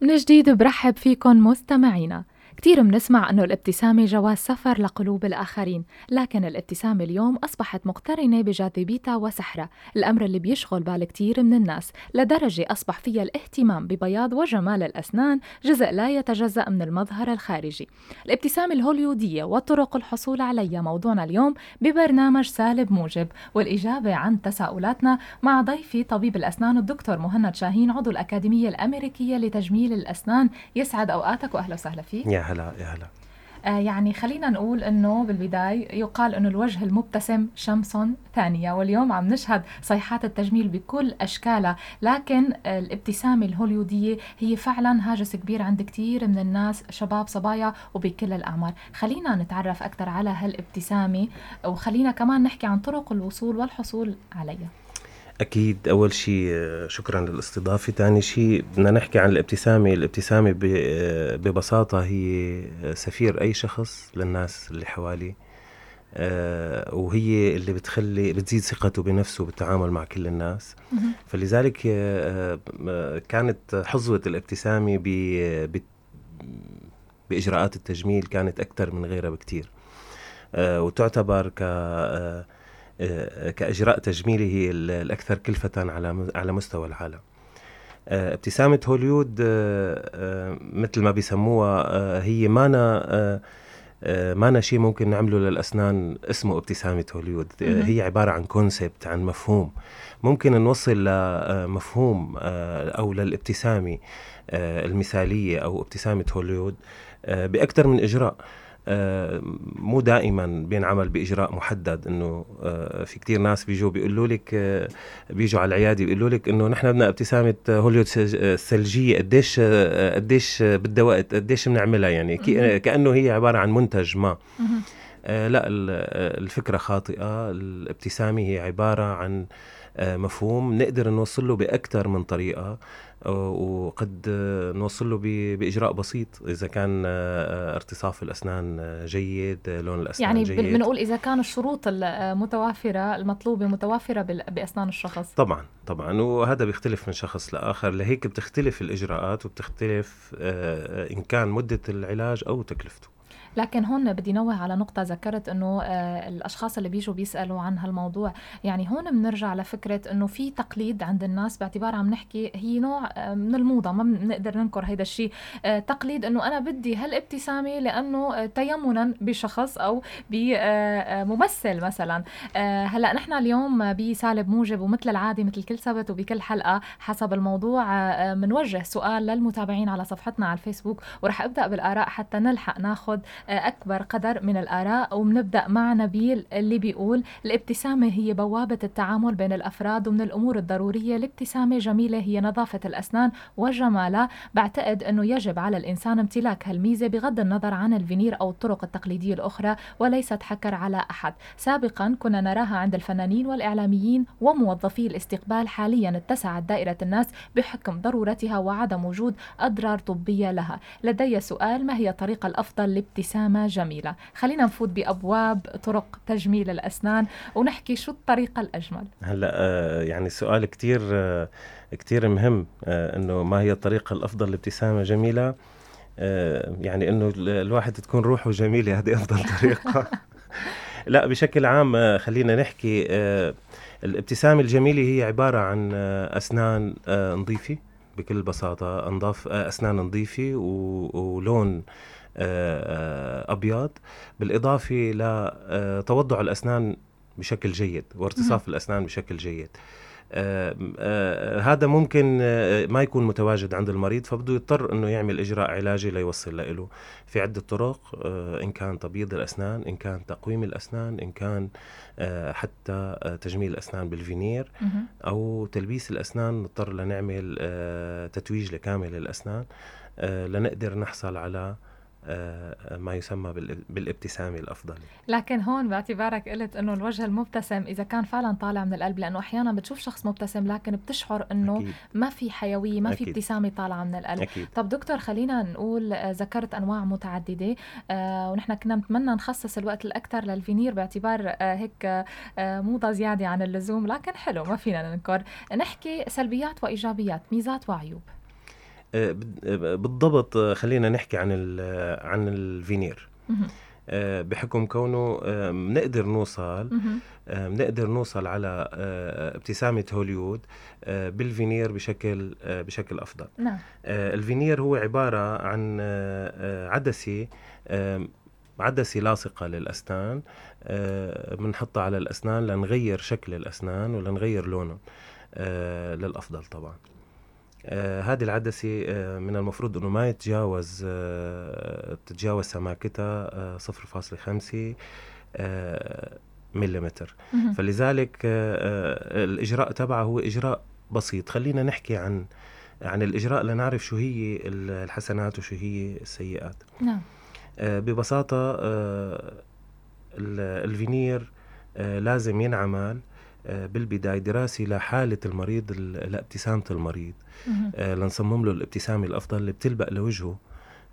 من جديد برحب فيكم مستمعينا. كتير بنسمع أنه الابتسامة جواز سفر لقلوب الآخرين لكن الابتسامة اليوم أصبحت مقترنة بجاذبيتها وسحرها الأمر اللي بيشغل بال كتير من الناس لدرجة أصبح فيها الاهتمام ببياض وجمال الأسنان جزء لا يتجزأ من المظهر الخارجي. الابتسامة الهوليودية وطرق الحصول عليها موضوعنا اليوم ببرنامج سالب موجب والإجابة عن تساؤلاتنا مع ضيفي طبيب الأسنان الدكتور مهند شاهين عضو الأكاديمية الأمريكية لتجميل الأسنان. يسعد أوقاتك وأهلا وسهلا فيك. هلا يا هلا. آه يعني خلينا نقول إنه بالبداية يقال إنه الوجه المبتسم شمس ثانية واليوم عم نشهد صيحات التجميل بكل أشكالها. لكن الابتسامة الهوليودية هي فعلا هاجس كبير عند كثير من الناس شباب صبايا وبكل الأعمار. خلينا نتعرف أكثر على هالابتسامة وخلينا كمان نحكي عن طرق الوصول والحصول عليها. أكيد أول شيء شكرا للاستضافة. ثاني شيء بدنا نحكي عن الابتسامة. الابتسامة ببساطة هي سفير أي شخص للناس اللي حواليه آه، وهي اللي بتخلي بتزيد ثقته بنفسه بالتعامل مع كل الناس. فلذلك آه، كانت حظوة الابتسامة بإجراءات التجميل كانت أكثر من غيرها بكتير. آه، وتعتبر ك آه، كإجراء تجميلي هي الأكثر كلفة على على مستوى العالم. آه، ابتسامة هوليود آه، مثل ما بيسموها هي مانا مانا شيء ممكن نعمله للأسنان اسمه ابتسامة هوليود. هي عبارة عن concept عن مفهوم. ممكن نوصل لمفهوم أو للابتسامة المثالية أو ابتسامة هوليود بأكثر من إجراء. آه، مو دائما بينعمل بإجراء محدد إنه آه، في كتير ناس بيجوا بيقولوا لك آه، بيجوا على العيادة بيقولوا لك إنه نحن بدنا ابتسامة هوليود ثلجية. قديش قديش بدها وقت قديش بنعملها يعني؟ كأنه هي عبارة عن منتج ما. لا الفكرة خاطئة الابتسامة هي عبارة عن مفهوم نقدر نوصل له باكثر من طريقة وقد نوصل له بإجراء بسيط. إذا كان آه، ارتصاف الأسنان جيد لون الأسنان يعني جيد. يعني بنقول إذا كان الشروط المتوافره المطلوبة متوافرة بأسنان الشخص. طبعا طبعا. وهذا بيختلف من شخص لآخر. لهيك بتختلف الإجراءات وبتختلف آه، إن كان مدة العلاج أو تكلفته. لكن هون بدي نوه على نقطة ذكرت إنه آه، الأشخاص اللي بيجوا بيسألوا عن هالموضوع. يعني هون بنرجع لفكرة إنه في تقليد عند الناس باعتبار عم نحكي هي نوع آه، من الموضة ما بنقدر ننكر هيدا الشيء آه، تقليد إنه أنا بدي هالابتسامة لأنه تيمنا بشخص أو بممثل مثلا. هلأ نحن اليوم بسالب موجب ومثل العادة مثل كل سبت وبكل حلقة حسب الموضوع بنوجه سؤال للمتابعين على صفحتنا على الفيسبوك ورح أبدأ بالآراء حتى نلحق ناخذ أكبر قدر من الآراء وبنبدأ مع نبيل اللي بيقول الابتسامة هي بوابة التعامل بين الأفراد ومن الأمور الضرورية الابتسامة جميلة هي نظافة الأسنان وجمالها بعتقد أنه يجب على الإنسان امتلاك هالميزة بغض النظر عن الفينير أو الطرق التقليدية الأخرى وليست حكر على أحد. سابقا كنا نراها عند الفنانين والإعلاميين وموظفي الاستقبال حاليا اتسعت دائرة الناس بحكم ضرورتها وعدم وجود أضرار طبية لها. لدي سؤال ما هي الطريقة الأفضل لابتسامة ابتسامة جميلة. خلينا نفوت بأبواب طرق تجميل الأسنان ونحكي شو الطريقة الأجمل. هلا آه، يعني سؤال كتير آه، كتير مهم آه، إنه ما هي الطريقة الأفضل لابتسامة جميلة؟ يعني إنه الواحد تكون روحه جميلة هذه أفضل طريقة. لا بشكل عام خلينا نحكي الابتسامة الجميلة هي عبارة عن أسنان نظيفة بكل بساطة أنظاف أسنان نظيفة ولون آه، آه، أبيض بالإضافة لتوضع الأسنان بشكل جيد وارتصاف الأسنان بشكل جيد. آه آه هذا ممكن آه ما يكون متواجد عند المريض فبده يضطر إنه يعمل إجراء علاجي ليوصل له في عدة طرق آه إن كان تبييض الأسنان إن كان تقويم الأسنان إن كان آه حتى آه تجميل الأسنان بالفينير أو تلبيس الأسنان نضطر لنعمل آه تتويج لكامل الأسنان آه لنقدر نحصل على آه، ما يسمى بالابتسامة الأفضل لكن هون باعتبارك قلت أنه الوجه المبتسم إذا كان فعلا طالع من القلب لأنه أحيانا بتشوف شخص مبتسم لكن بتشعر أنه أكيد. ما في حيوية ما أكيد. في ابتسامة طالعة من القلب أكيد. طب دكتور خلينا نقول آه، ذكرت أنواع متعددة آه ونحن كنا نتمنى نخصص الوقت الأكثر للفينير باعتبار آه هيك آه موضة زيادة عن اللزوم لكن حلو ما فينا ننكر نحكي سلبيات وإيجابيات ميزات وعيوب بالضبط خلينا نحكي عن عن الفينير. بحكم كونه بنقدر نوصل بنقدر نوصل على ابتسامة هوليوود بالفينير بشكل بشكل أفضل. نعم. الفينير هو عبارة عن عدسة عدسة لاصقة للأسنان. بنحطها على الأسنان لنغير شكل الأسنان ولنغير لونهم. للأفضل طبعا. آه هذه العدسة آه من المفروض إنه ما يتجاوز آه تتجاوز سماكتها آه 0.5 آه مليمتر. فلذلك آه الإجراء تبعه هو إجراء بسيط. خلينا نحكي عن عن الإجراء لنعرف شو هي الحسنات وشو هي السيئات. نعم. آه ببساطة آه الفينير آه لازم ينعمل آه، بالبداية دراسة لحالة المريض لابتسامة المريض. آه لنصمم له الابتسامة الأفضل اللي بتلبق لوجهه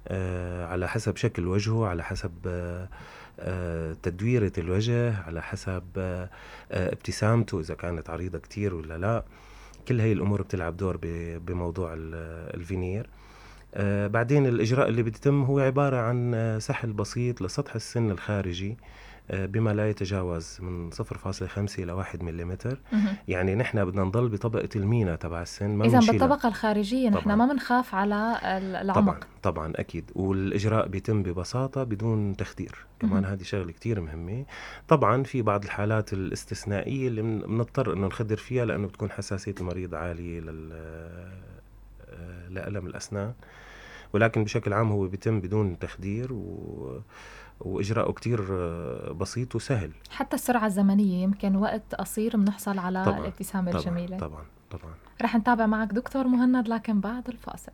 آه على حسب شكل وجهه على حسب آه آه تدويرة الوجه على حسب آه ابتسامته إذا كانت عريضة كتير ولا لا. كل هاي الأمور بتلعب دور بموضوع الفينير. آه بعدين الإجراء اللي بيتم هو عبارة عن آه، سحل بسيط لسطح السن الخارجي. آه، بما لا يتجاوز من 0.5 إلى 1 ملم يعني نحن بدنا نضل بطبقة المينا تبع السن ما إذا بالطبقة الخارجية نحن ما بنخاف على العمق. طبعا طبعا أكيد. والإجراء بيتم ببساطة بدون تخدير. كمان هذه شغلة كتير مهمة. طبعا في بعض الحالات الاستثنائية اللي بنضطر إنه نخدر فيها لأنه بتكون حساسية المريض عالية لل آه، لألم الأسنان. ولكن بشكل عام هو بيتم بدون تخدير و واجراءه كتير آه، بسيط وسهل. حتى السرعة الزمنية يمكن وقت قصير بنحصل على طبعًا الابتسامة طبعًا الجميلة. طبعا طبعا. رح نتابع معك دكتور مهند لكن بعد الفاصل.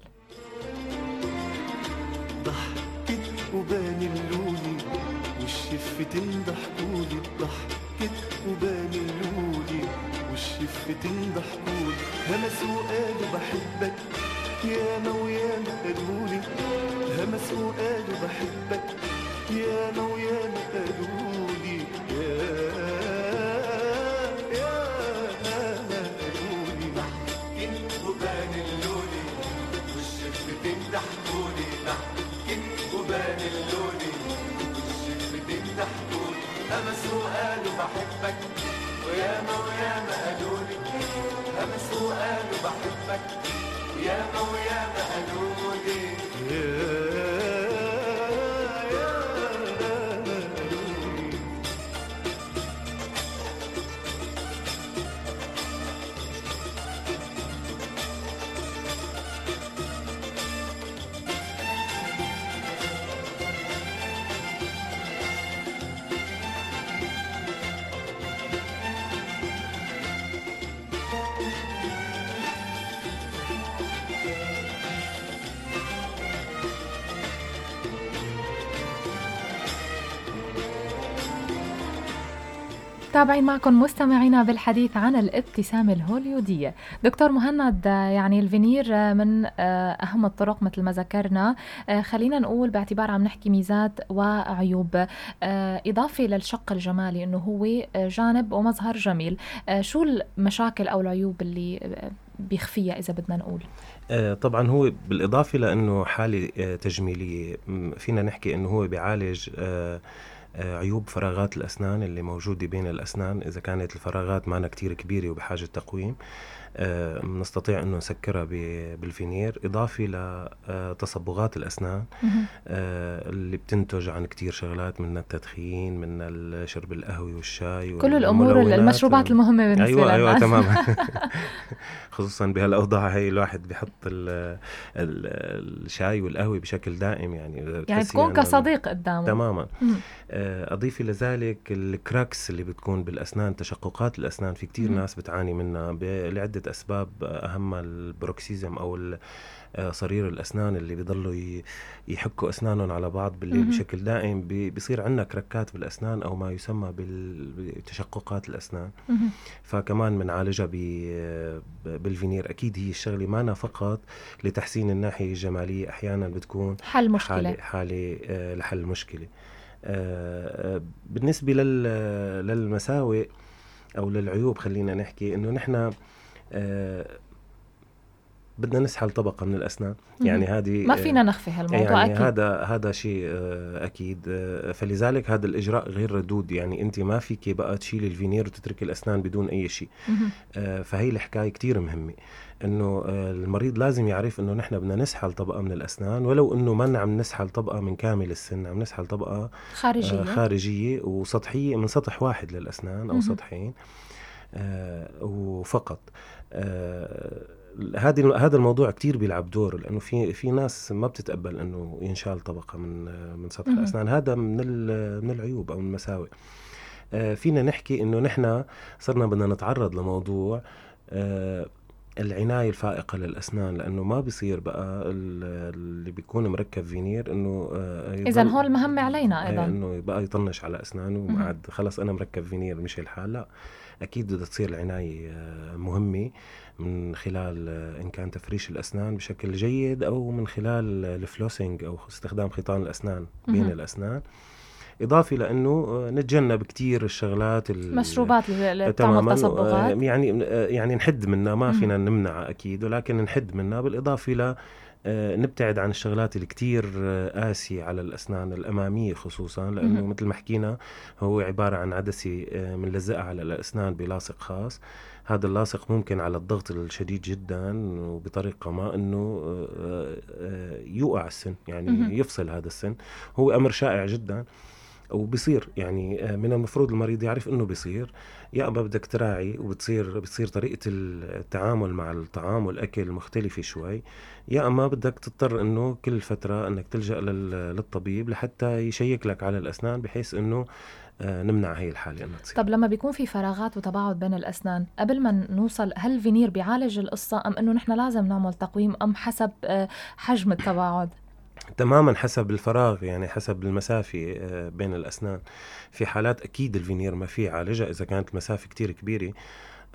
ضحكت وبان اللولي والشفتين ضحكولي ضحكت وبان اللولي والشفتين ضحكولي همسوا وقالوا بحبك ياما وياما قالولي همسوا وقالوا بحبك ياما وياما قالوا لي يا يا قالوا لي ضحكن وبان اللولي. والشفتين ضحكولي ضحكن وبان اللولي. والشفتين ضحكولي همسوا قالوا بحبك. وياما وياما قالوا لي همسوا قالوا بحبك. وياما وياما قالوا لي تابعين معكم مستمعينا بالحديث عن الابتسامة الهوليودية دكتور مهند يعني الفينير من آه، أهم الطرق مثل ما ذكرنا. آه، خلينا نقول باعتبار عم نحكي ميزات وعيوب. آه، إضافة للشق الجمالي أنه هو جانب ومظهر جميل. شو المشاكل أو العيوب اللي بيخفيها إذا بدنا نقول؟ طبعا هو بالإضافة لأنه حالة تجميلية. فينا نحكي أنه هو بيعالج آه، عيوب فراغات الأسنان اللي موجودة بين الأسنان. إذا كانت الفراغات معنا كتير كبيرة وبحاجة تقويم بنستطيع آه، انه نسكرها بالفينير اضافه لتصبغات الأسنان. آه، اللي بتنتج عن كتير شغلات من التدخين من شرب القهوه والشاي كل الأمور المشروبات المهمة بالنسبة أيوه لنا. أيوه تماما. خصوصا بهالأوضاع هي الواحد بيحط الشاي والقهوة بشكل دائم يعني يعني تكون كصديق قدامه. تماما. آه، اضيفي لذلك ال cracks اللي بتكون بالأسنان تشققات الأسنان. في كتير ناس بتعاني منها لعدة عدة أسباب أهمها ال bruxism أو آه، صرير الأسنان اللي بيضلوا يحكوا أسنانهم على بعض بشكل دائم بيصير عندنا cracks بالأسنان أو ما يسمى بتشققات الأسنان. فكمان بنعالجها بالفينير. أكيد هي الشغلة ما فقط لتحسين الناحية الجمالية. أحيانا بتكون حل مشكلة. حالة, حالة آه، لحل مشكلة. آه، بالنسبة بدنا نسحل طبقة من الأسنان. مهم. يعني هذه ما فينا نخفي هالموضوع يعني أكيد. هذا هذا شيء آه، أكيد. آه، فلذلك هذا الإجراء غير ردود. يعني أنت ما فيك بقى تشيلي الفينير وتتركي الأسنان بدون أي شيء. آه، فهي الحكاية كتير مهمة. إنه آه، المريض لازم يعرف إنه نحن بدنا نسحل طبقة من الأسنان ولو إنه ما عم نسحل طبقة من كامل السن عم نسحل طبقة خارجيه آه، خارجية. وسطحية من سطح واحد للأسنان أو. سطحين. آه، وفقط. آه، هذه هذا الموضوع كتير بيلعب دور لأنه في في ناس ما بتتقبل إنه ينشال طبقة من آه، من سطح. الأسنان هذا من من العيوب أو من المساوئ آه، فينا نحكي إنه نحن صرنا بدنا نتعرض لموضوع آه، العناية الفائقة للأسنان لأنه ما بيصير بقى ال- اللي بيكون مركب فينير إنه آه، يضل- هول مهمه علينا إيه، أيضا إنه يبقى يطنش على أسنانه مهم. وقعد خلص أنا مركب فينير مشي الحال لا أكيد بدها تصير العناية آه، مهمة من خلال آه، إن كان تفريش الأسنان بشكل جيد أو من خلال ال flossing أو استخدام خيطان الأسنان بين مهم. اضافه لأنه آه، نتجنب كثير الشغلات ال- مشروبات اللي بتعمل تصبغات آه، يعني آه، يعني نحد منها ما. فينا نمنع أكيد ولكن نحد منها بالإضافة ل نبتعد عن الشغلات اللي كتير قاسية على الأسنان الأمامية خصوصا لأنه. مثل ما حكينا هو عبارة عن عدسة بنلزقها على الأسنان بلاصق خاص هذا اللاصق ممكن على الضغط الشديد جدا وبطريقة ما آه، يوقع السن يعني. يفصل هذا السن هو أمر شائع جدا وبصير يعني آه، من المفروض المريض يعرف إنه بصير يا أما بدك تراعي وبتصير بتصير طريقة التعامل مع الطعام والأكل مختلفة شوي. يا أما بدك تضطر إنه كل فترة إنك تلجأ لل- للطبيب لحتى يشيك لك على الأسنان بحيث إنه آه، نمنع هي الحالة انها تصير. طب لما بيكون في فراغات وتباعد بين الأسنان قبل ما نوصل هل الفينير بيعالج القصة أم إنه نحن لازم نعمل تقويم أم حسب آه، حجم التباعد؟ تماما حسب الفراغ يعني حسب المسافة آه، بين الأسنان. في حالات أكيد الفينير ما فيه يعالجها إذا كانت المسافة كتير كبيرة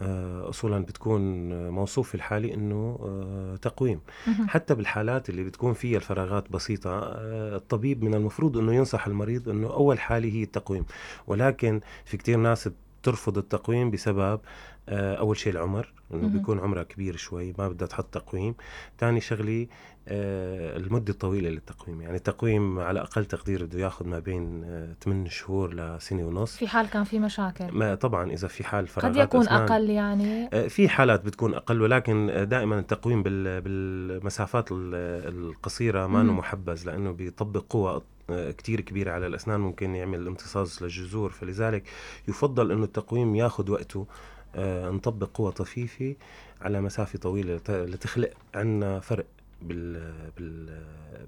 آه، أصولا بتكون موصوف في الحالة أنه آه، تقويم. حتى بالحالات اللي بتكون فيها الفراغات بسيطة آه، الطبيب من المفروض أنه ينصح المريض أنه أول حالة هي التقويم. ولكن في كتير ناس بترفض التقويم بسبب آه، أول شيء العمر مهم. بيكون عمرها كبير شوي ما بدها تحط تقويم. تاني شغلة آه، المدة الطويلة للتقويم. يعني التقويم على أقل تقدير بده ياخذ ما بين 8 شهور لسنة ونص. في حال كان في مشاكل. ما طبعا إذا في حال فراغات قد يكون أسنان. أقل يعني؟ آه، في حالات بتكون أقل ولكن آه، دائما التقويم بال- بالمسافات ال- القصيرة ما إنه. محبذ لأنه بيطبق آه، كتير كبيرة على الأسنان ممكن يعمل امتصاص للجذور. فلذلك يفضل أنه التقويم ياخذ وقته آه، نطبق قوة طفيفة على مسافة طويلة لت- لتخلق عنا فرق بال بال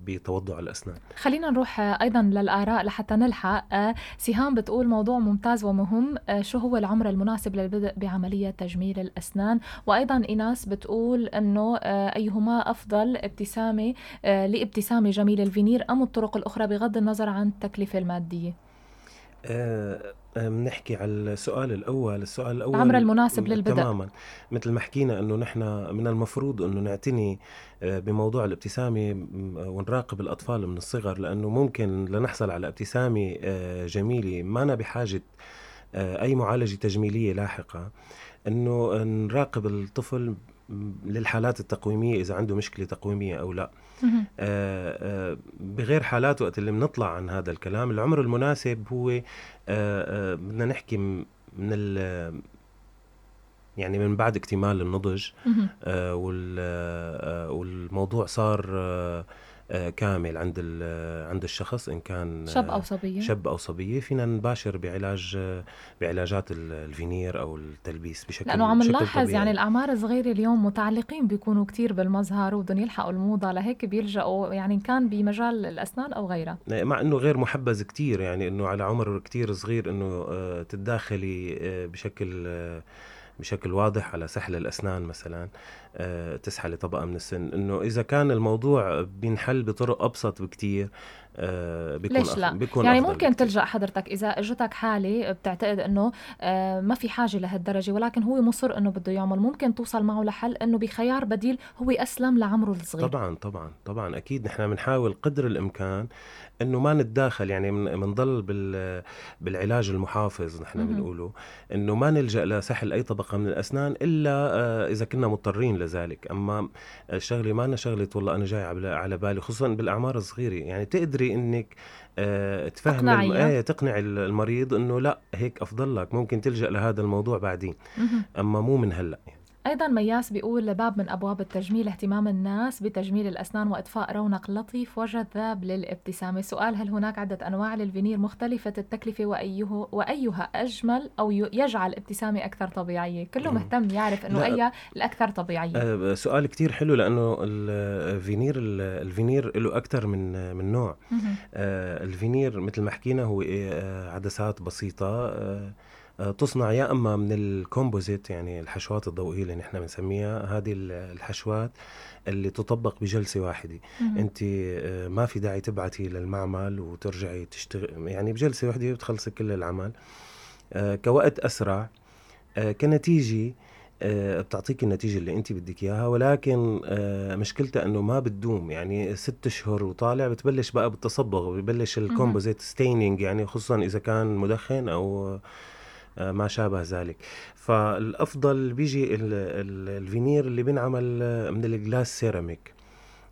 بتوضع الأسنان. خلينا نروح آه، أيضا للآراء لحتى نلحق. آه، سهام بتقول موضوع ممتاز ومهم. آه، شو هو العمر المناسب للبدء بعملية تجميل الأسنان؟ وأيضا ايناس بتقول إنه آه، أيهما أفضل ابتسامة آه، لابتسامة جميل الفينير أم الطرق الأخرى بغض النظر عن التكلفة المادية؟ آه، آه، بنحكي على السؤال الأول. السؤال الأول العمر المناسب للبدء. تماما. مثل ما حكينا أنه نحن من المفروض أنه نعتني آه، بموضوع الابتسامة م- ونراقب الأطفال من الصغر لأنه ممكن لنحصل على ابتسامة آه، جميلة. ما أنا بحاجة آه، أي معالجة تجميلية لاحقة. أنه نراقب الطفل للحالات التقويمية إذا عنده مشكلة تقويمية أو لا. بغير حالات وقت اللي بنطلع عن هذا الكلام العمر المناسب هو آه، آه، بدنا نحكي من ال يعني من بعد اكتمال النضج. آه، وال- آه، والموضوع صار آه، آه، كامل عند ال- عند الشخص إن كان آه، شاب أو صبية؟ شاب أو صبية. فينا نباشر بعلاج آه، بعلاجات ال- الفينير أو التلبيس بشكل لأنه عم نلاحظ. يعني الأعمار الصغيرة اليوم متعلقين بيكونوا كتير بالمظهر وبدهم يلحقوا الموضة لهيك بيلجأوا يعني إن كان بمجال الأسنان أو غيرها. مع إنه غير محبذ كتير يعني إنه على عمر كتير صغير إنه آه، تتداخلي آه، بشكل آه، بشكل واضح على سحل الأسنان مثلا آه، تسحلي طبقة من السن. إنه إذا كان الموضوع بينحل بطرق أبسط بكتير بيكون ليش لا؟ بيكون يعني أفضل ممكن بكتير. تلجأ حضرتك إذا اجتك حالة بتعتقد إنه آه، ما في حاجة لهالدرجة ولكن هو مصر إنه بده يعمل ممكن توصل معه لحل إنه بخيار بديل هو أسلم لعمره الصغير طبعا طبعا طبعا أكيد نحن بنحاول قدر الإمكان إنه ما نتداخل يعني بنضل بال بالعلاج المحافظ نحن. بنقوله إنه ما نلجأ لسحل أي طبقة من الأسنان إلا آه، إذا كنا مضطرين لذلك أما الشغله ما أنا شغلة والله أنا جاي على على بالي خصوصا بالأعمار الصغيرة يعني تقدري إنك آه، تفهم. الم... تقنع المريض إنه لا هيك أفضل لك ممكن تلجأ لهذا الموضوع بعدين. أما مو من هلأ أيضا مياس بيقول باب من أبواب التجميل اهتمام الناس بتجميل الأسنان واضفاء رونق لطيف وجذاب للابتسامة سؤال هل هناك عدة أنواع للفينير مختلفة التكلفة وايه وأيها أجمل أو ي- يجعل الابتسامه أكثر طبيعية كله. مهتم يعرف إنه لا. اي الأكثر طبيعية آه، سؤال كتير حلو لأنه ال veneer ال veneer له أكثر من من نوع. آه، الفينير مثل ما حكينا هو آه، عدسات بسيطة تصنع يا أما من ال composite يعني الحشوات الضوئية اللي نحن بنسميها هذه ال- الحشوات اللي تطبق بجلسة واحدة. أنت آه، ما في داعي تبعتي للمعمل وترجعي تشتغل يعني بجلسة واحدة بتخلصي كل العمل. آه، كوقت أسرع آه، كنتيجة بتعطيك النتيجة اللي أنت بدك إياها ولكن مشكلتها إنه ما بتدوم يعني ست أشهر وطالع بتبلش بقى بالتصبغ ببلش ال composite staining يعني خصوصا إذا كان مدخن أو آه، ما شابه ذلك فالأفضل بيجي ال- ال- الفينير اللي بينعمل آه، من ال glass ceramic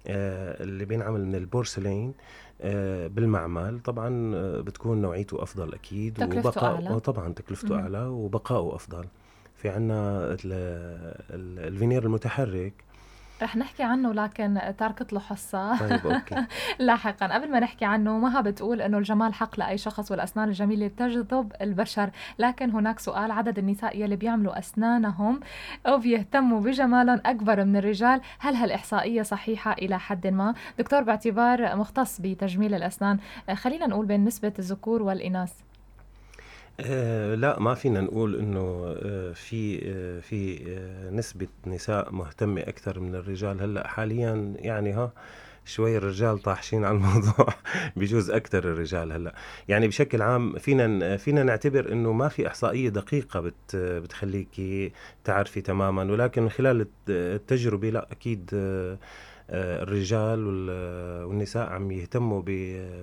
آه، اللي بينعمل من البورسلين آه، بالمعمل طبعا آه، بتكون نوعيته أفضل أكيد تكلفته أعلى. آه، طبعا تكلفته. أعلى وبقائه أفضل في عنا ال- ال- الفينير المتحرك رح نحكي عنه لكن تاركة له حصه طيب okay. لاحقا. قبل ما نحكي عنه مها بتقول إنه الجمال حق لأي شخص والأسنان الجميلة تجذب البشر. لكن هناك سؤال عدد النساء يلي بيعملوا أسنانهم أو بيهتموا بجمالهم أكبر من الرجال هل هالإحصائية صحيحة إلى حد ما؟ دكتور باعتبار مختص بتجميل الأسنان. آه، خلينا نقول بين نسبة الذكور والإناث. آه لا ما فينا نقول إنه آه في آه في نسبة نساء مهتمة أكثر من الرجال. هلأ حاليا يعني ها شوي الرجال طاحشين على الموضوع بجوز أكثر الرجال هلأ. يعني بشكل عام فينا فينا نعتبر إنه ما في إحصائية دقيقة بت بتخليكي تعرفي تماما. ولكن من خلال الت- التجربة لا آه، الرجال وال- والنساء عم يهتموا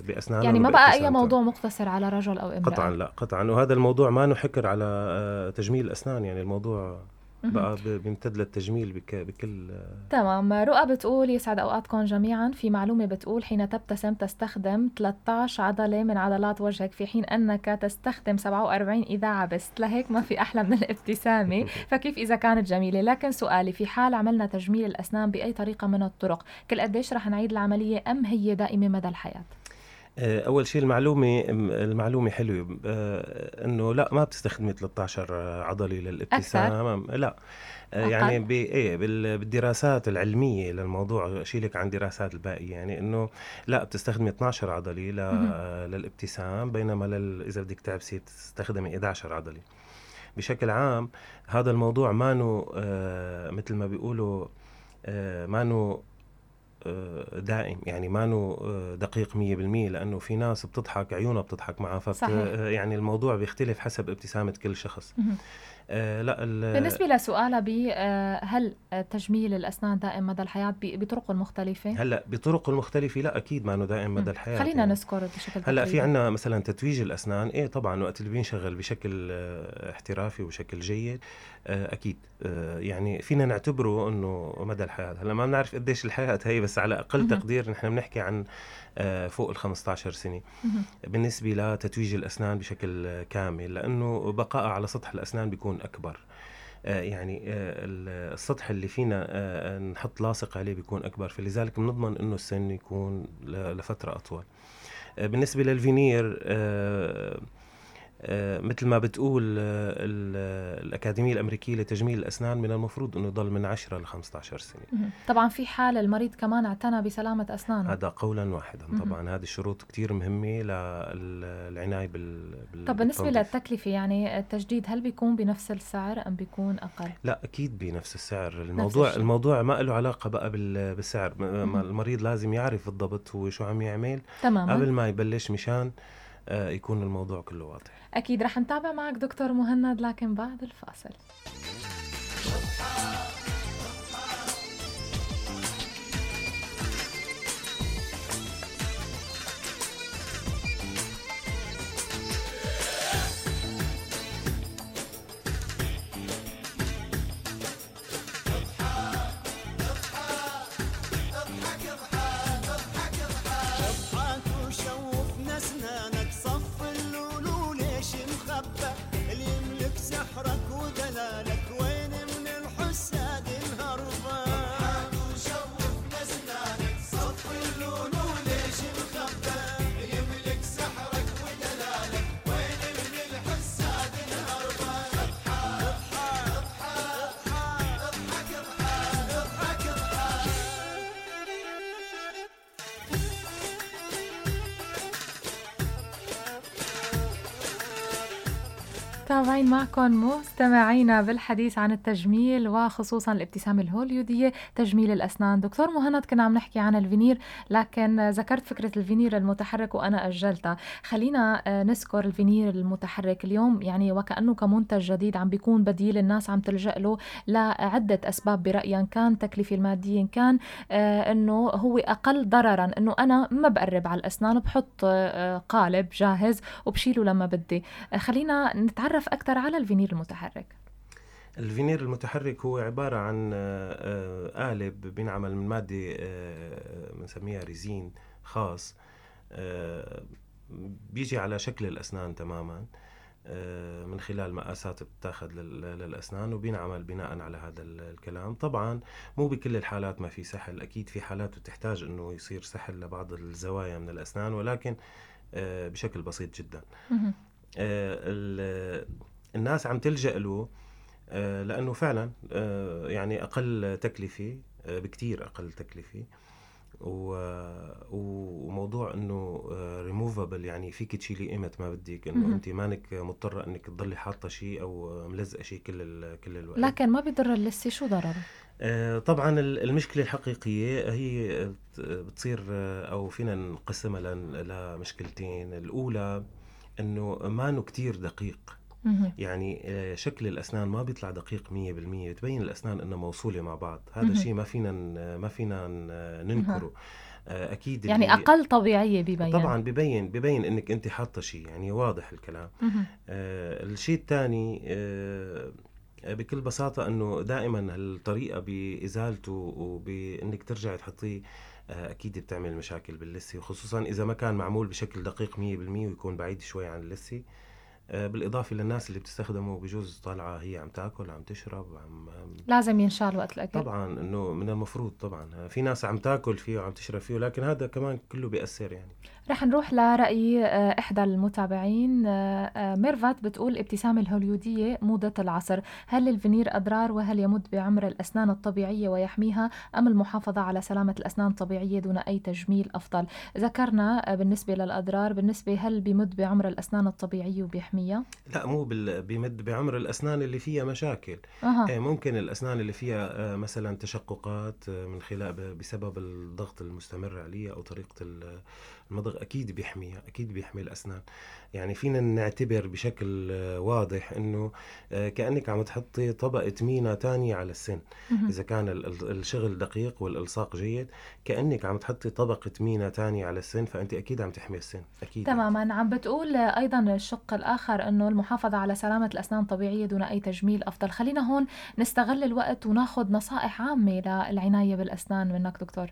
بأسنانهم يعني ما بقى أي. موضوع مقتصر على رجل أو امرأة قطعا لا قطعا وهذا الموضوع ما نحكر على آه، تجميل الأسنان يعني الموضوع. بقى بيمتد للتجميل بك بكل تمام. رؤى بتقول يسعد أوقاتكم جميعا. في معلومة بتقول حين تبتسم تستخدم 13 عضلة من عضلات وجهك في حين أنك تستخدم 47 إذا عبست. لهيك ما في أحلى من الابتسامة. فكيف إذا كانت جميلة؟ لكن سؤالي في حال عملنا تجميل الأسنان بأي طريقة من الطرق كل قديش رح نعيد العملية؟ أم هي دائمة مدى الحياة؟ أول شيء المعلومة المعلومة حلوة آه، إنه لا ما بتستخدمي 13 عضلة للابتسام لا آه، يعني؟ ب إيه بال- بالدراسات العلمية للموضوع شيلك عن دراسات الباقية يعني إنه لا بتستخدمي 12 عضلة ل-. آه، للابتسام بينما لل... إذا بدك تعبسي تستخدمي 11 عضلة بشكل عام هذا الموضوع مانو آه مثل ما بيقولوا آه مانو آه، دائم يعني مانو آه، دقيق 100% لأنه في ناس بتضحك عيونها بتضحك معها فبت. آه، يعني الموضوع بيختلف حسب ابتسامة كل شخص. آه لا ال- بالنسبة لسؤالها ب آه، هل تجميل الأسنان دائم مدى الحياة بطرقه المختلفه هلأ بطرق المختلفة لا أكيد ما دائم مدى. الحياة خلينا يعني. نذكر بشكل هلأ في. عنا مثلا تتويج الأسنان إيه طبعا وقت اللي بينشغل بشكل آه، احترافي وبشكل جيد آه، أكيد. آه، يعني فينا نعتبره إنه مدى الحياة. هلا ما بنعرف قديش الحياة هي بس على أقل. تقدير نحن بنحكي عن آه، فوق ال 15 سنة. بالنسبة لتتويج الأسنان بشكل آه، كامل لأنه بقائها على سطح الأسنان بيكون أكبر. آه، يعني آه، ال- السطح اللي فينا آه، نحط لاصق عليه بيكون أكبر. فلذلك بنضمن إنه السن يكون لفترة أطول. آه، بالنسبة للفينير آه، آه، مثل ما بتقول آه، ال- الأكاديمية الأمريكية لتجميل الأسنان من المفروض أنه يضل من 10 ل 15 سنة. طبعا في حال المريض كمان اعتنى بسلامة أسنانه. هذا قولا واحدا. طبعا. هذه الشروط كتير مهمة للعناية بال, طب بالنسبة بالتنظيف. للتكلفة يعني التجديد هل بيكون بنفس السعر أم بيكون أقل؟ لا أكيد بنفس السعر. الموضوع الشيء. الموضوع ما له علاقة بقى بال- بالسعر. المريض لازم يعرف بالضبط هو شو عم يعمل. تماما. قبل ما يبلش مشان آه، يكون الموضوع كله واضح. أكيد رح نتابع معك دكتور مهند لكن بعد الفاصل. تابعين معكم مستمعينا بالحديث عن التجميل وخصوصا الابتسامة الهوليودية تجميل الأسنان. دكتور مهند كنا عم نحكي عن الفينير لكن ذكرت فكرة الفينير المتحرك وأنا أجلتها. خلينا آه، نذكر الفينير المتحرك اليوم. يعني وكأنه كمنتج جديد عم بيكون بديل الناس عم تلجأ له لعدة أسباب برأيي إن كان تكلفة المادية إن كان آه، إنه هو أقل ضررا إنه أنا ما بقرب على الأسنان بحط آه، قالب جاهز وبشيله لما بدي. خلينا نتعرف أكثر على الفينير المتحرك؟ الفينير المتحرك هو عبارة عن آه، آه، قالب بينعمل من مادة بنسميها resin خاص آه، بيجي على شكل الأسنان تماما آه، من خلال مقاسات بتاخذ لل- للأسنان وبينعمل بناء على هذا ال- الكلام. طبعا مو بكل الحالات ما في سحل أكيد في حالات بتحتاج إنه يصير سحل لبعض الزوايا من الأسنان ولكن آه، بشكل بسيط جدا. آه، الناس عم تلجأ له آه، لأنه فعلا آه، يعني آه، بكتير أقل تكلفة. و- وموضوع إنه ريموفابل يعني فيك تشيلي ايمت ما بدك إنه. أنت مانك مضطرة إنك تضلي حاطة شيء أو ملزقة شيء كل ال- كل الوقت. لكن ما بيضر اللثة شو ضرره آه، طبعا ال- المشكلة الحقيقية هي بت- بتصير آه، أو فينا نقسمها لمشكلتين. الأولى أنه ما كتير دقيق مهم. يعني آه، شكل الأسنان ما بيطلع دقيق 100% بتبين الأسنان إنها موصولة مع بعض هذا. شيء ما فينا ما فينا ننكره آه، أكيد يعني أقل طبيعية ببين طبعا ببين ببين إنك أنت حاطة شيء يعني واضح الكلام. آه، الشيء الثاني آه، بكل بساطة أنه دائما الطريقة بإزالته وبأنك ترجعي تحطيه آه، أكيد بتعمل مشاكل باللثة وخصوصا إذا ما كان معمول بشكل دقيق 100% ويكون بعيد شوي عن اللثة آه، بالإضافة للناس اللي بتستخدمه بجوز طالعة هي عم تاكل عم تشرب عم لازم ينشال وقت الاكل طبعا إنه من المفروض طبعا. آه، في ناس عم تاكل فيه وعم تشرب فيه لكن هذا كمان كله بيأثر يعني. رح نروح لرأي آه، إحدى المتابعين. آه، آه، ميرفت بتقول الابتسامة الهوليودية موضة العصر. هل الفينير أضرار وهل يمد بعمر الأسنان الطبيعية ويحميها؟ أم المحافظة على سلامة الأسنان الطبيعية دون أي تجميل أفضل؟ ذكرنا بالنسبة للأضرار بالنسبة هل بيمد بعمر الأسنان الطبيعية وبيحميها؟ لا مو. بيمد بعمر الأسنان اللي فيها مشاكل. إيه ممكن الأسنان اللي فيها مثلا تشققات من خلال بسبب الضغط المستمر عليها أو طريقة المضغ أكيد بيحميها أكيد بيحمي الأسنان. يعني فينا نعتبر بشكل آه، واضح إنه آه، كأنك عم تحطي طبقة مينا تانية على السن. إذا كان ال- ال- الشغل دقيق والإلصاق جيد كأنك عم تحطي طبقة مينا تانية على السن فأنت أكيد عم تحمي السن. أكيد. تماما. عم بتقول أيضا الشق الآخر إنه المحافظة على سلامة الأسنان الطبيعية دون أي تجميل أفضل. خلينا هون نستغل الوقت وناخذ نصائح عامة للعناية بالأسنان منك دكتور.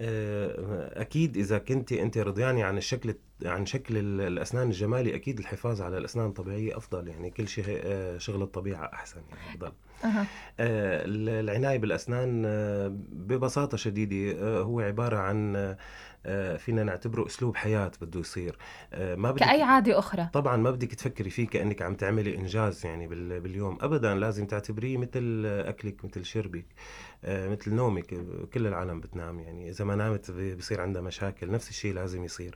أكيد إذا كنت أنت رضيانة عن الشكل عن شكل ال- الأسنان الجمالي أكيد الحفاظ على الأسنان الطبيعية أفضل يعني كل شيء آه، شغل الطبيعة أحسن يعني أفضل. آه، ال- العناية بالأسنان آه، ببساطة شديدة آه، هو عبارة عن آه، آه، فينا نعتبره أسلوب حياة بده يصير. آه، ما بدك كأي عادة أخرى. طبعا ما بدك تفكري فيه كأنك عم تعملي إنجاز يعني بال- باليوم. ابدا لازم تعتبريه مثل أكلك مثل شربك آه، مثل نومك. كل العالم بتنام يعني. إذا ما نامت بصير عندها مشاكل. نفس الشيء لازم يصير.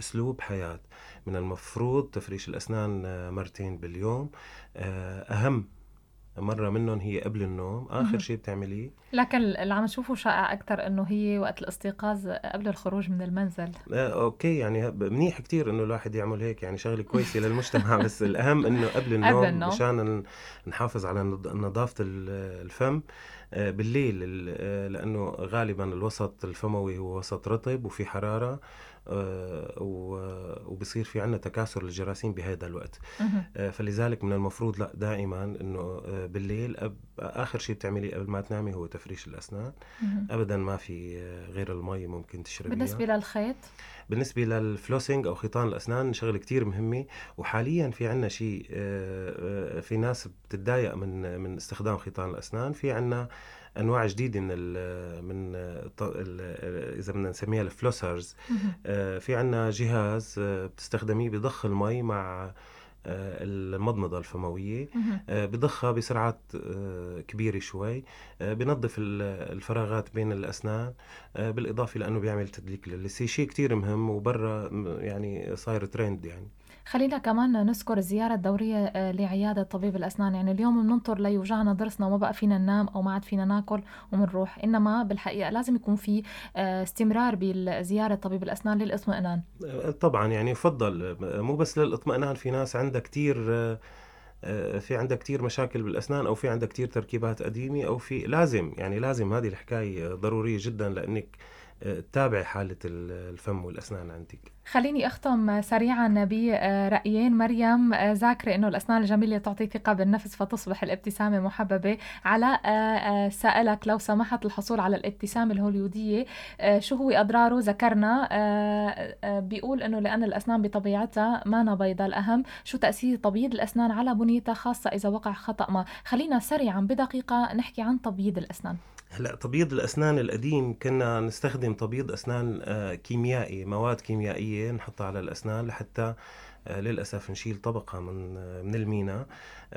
أسلوب حياة. من المفروض تفريش الأسنان آه، مرتين باليوم. آه، أهم مرة منهم هي قبل النوم. آخر شيء بتعمليه لكن اللي عم نشوفه شائع أكثر إنه هي وقت الاستيقاظ قبل الخروج من المنزل آه، أوكي يعني منيح كتير إنه الواحد يعمل هيك يعني شغلة كويسة للمجتمع بس الأهم إنه قبل النوم, قبل النوم. مشان نحافظ على ال- الفم آه، بالليل ال- آه، لأنه غالبا الوسط الفموي هو وسط رطب وفي حرارة و- وبصير في عندنا تكاثر للجراثيم بهذا الوقت. آه، فلذلك من المفروض لا دائما إنه آه، بالليل آخر شيء بتعمليه قبل ما تنامي هو تفريش الأسنان. مهم. ابدا ما في غير المي ممكن تشربيها. بالنسبة للخيط؟ بالنسبة للفلوسينج أو خيطان الأسنان شغلة كتير مهمة وحاليا في عنا شيء آه، آه، في ناس بتتضايق من من استخدام خيطان الأسنان. في عنا أنواع جديدة من ال من آه، ط- ال- إذا بدنا نسميها الفلوسرز. آه، في عنا جهاز بتستخدميه بضخ المي مع المضمضة الفموية. آه، بضخها بسرعات آه، كبيرة شوي آه، بنظف ال- الفراغات بين الأسنان آه، بالإضافة لأنه بيعمل تدليك للثة شيء كتير مهم وبرا يعني صاير ترند يعني خلينا كمان نذكر الزيارة الدورية آه، لعيادة طبيب الأسنان. يعني اليوم بننطر ليوجعنا ضرسنا وما بقى فينا ننام أو ما عاد فينا ناكل ومنروح. إنما بالحقيقة لازم يكون في آه، استمرار بزيارة طبيب الأسنان للإطمئنان. آه، طبعا. يعني يفضل مو بس للاطمئنان في ناس عندها كتير في عندها كتير مشاكل بالأسنان أو في عندها كتير تركيبات قديمة أو في لازم يعني لازم هذه الحكاية ضرورية جدا لأنك تتابعي حالة ال- الفم والأسنان عندك. خليني أختم سريعا برأيين. مريم آه، ذاكرة أنه الأسنان الجميلة تعطي ثقة بالنفس فتصبح الابتسامة محببة. علاء آه، آه، سألك لو سمحت الحصول على الابتسامة الهوليودية شو هو أضراره؟ ذكرنا بيقول أنه لأن الأسنان بطبيعتها ما بيضاء الأهم شو تأثير تبييض الأسنان على بنيتها خاصة إذا وقع خطأ ما. خلينا سريعا بدقيقة نحكي عن تبييض الأسنان. هلا تبييض الأسنان القديم كنا نستخدم تبييض أسنان آه، كيميائي مواد كيميائية نحطها على الأسنان لحتى آه، للأسف نشيل طبقة من آه، من المينا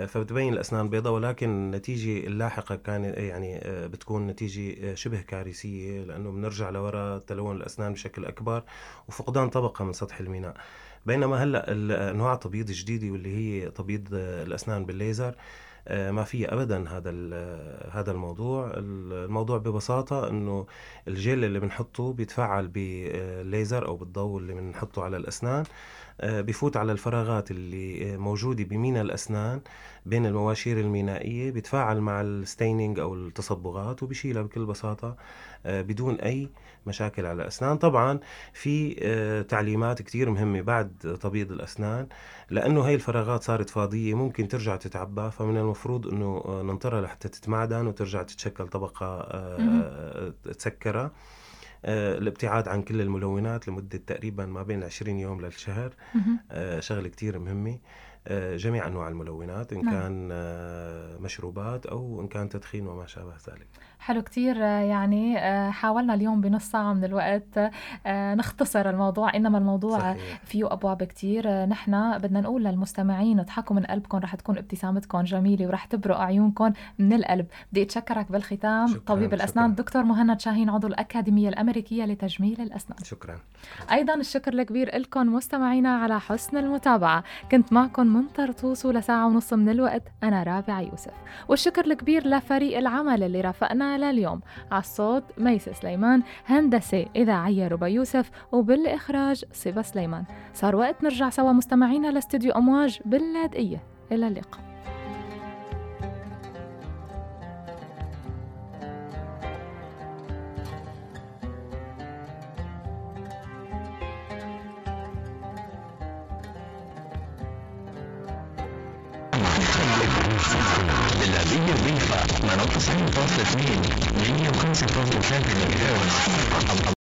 فبتبين الأسنان بيضاء ولكن النتيجة اللاحقة كان يعني بتكون نتيجة شبه كارثية لأنه بنرجع لورا تلون الأسنان بشكل أكبر وفقدان طبقة من سطح الميناء بينما هلأ أنواع التبييض الجديده واللي هي تبييض الأسنان بالليزر ما في ابدا هذا ال- هذا الموضوع. الموضوع ببساطة إنه الجل اللي بنحطه بيتفاعل بالليزر أو بالضوء اللي بنحطه على الأسنان. آه، بفوت على الفراغات اللي آه، موجودة بمينا الأسنان بين المواشير المينائية بيتفاعل مع الستيننج أو التصبغات وبيشيلها بكل بساطة آه، بدون أي مشاكل على الأسنان طبعا في آه، تعليمات كتير مهمة بعد تبييض الأسنان لأنه هاي الفراغات صارت فاضية ممكن ترجع تتعبى فمن المفروض آه، ننطرها لحتى تتمعدن وترجع تتشكل آه،. آه، تسكرها آه، الابتعاد عن كل الملونات لمدة تقريبا ما بين 20 يوم للشهر. آه، شغلة كتير مهمة آه، جميع أنواع الملونات إن نعم. كان آه، مشروبات أو إن كان تدخين وما شابه ذلك حلو كتير آه، يعني آه، حاولنا اليوم بنص ساعة من الوقت آه، نختصر الموضوع إنما الموضوع صحيح. فيه أبواب كتير. نحن بدنا نقول للمستمعين اضحكوا من قلبكم رح تكون ابتسامتكم جميلة ورح تبرق عيونكم من القلب. بدي أتشكرك بالختام. شكراً، طبيب الأسنان شكراً. دكتور مهند شاهين عضو الأكاديمية الأمريكية لتجميل الأسنان. شكرا. أيضا الشكر الكبير لكم مستمعينا على حسن المتابعة. كنت معكم من طرطوس لساعة ونص من الوقت. أنا رابعة يوسف. والشكر الكبير لفريق العمل اللي رافقنا لليوم على الصوت ميس سليمان هندسة إذاعية ربا يوسف وبالإخراج صبا سليمان. صار وقت نرجع سوا مستمعينا لاستديو أمواج باللاذقية إلى اللقاء. Niño Rifa, Maroto San Ponce Smith, Niño Consejo de San Miguel.